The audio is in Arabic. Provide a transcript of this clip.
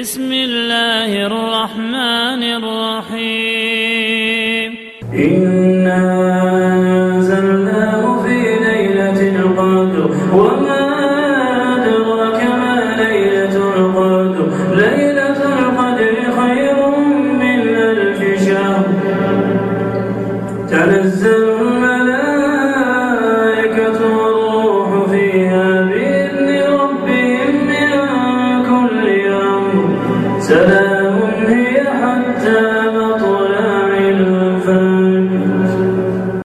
بسم الله الرحمن الرحيم. إنا أنزلناه في ليلة القدر وما أدراك ما ليلة القدر؟ ليلة القدر خير من ألف شهر. تنزل سلام هي حتى